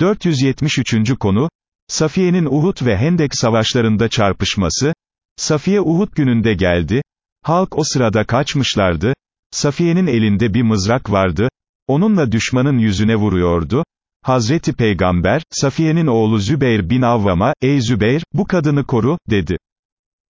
473. konu, Safiye'nin Uhud ve Hendek savaşlarında çarpışması, Safiye Uhud gününde geldi, halk o sırada kaçmışlardı, Safiye'nin elinde bir mızrak vardı, onunla düşmanın yüzüne vuruyordu, Hazreti Peygamber, Safiye'nin oğlu Zübeyir bin Avvam'a, ey Zübeyir, bu kadını koru, dedi.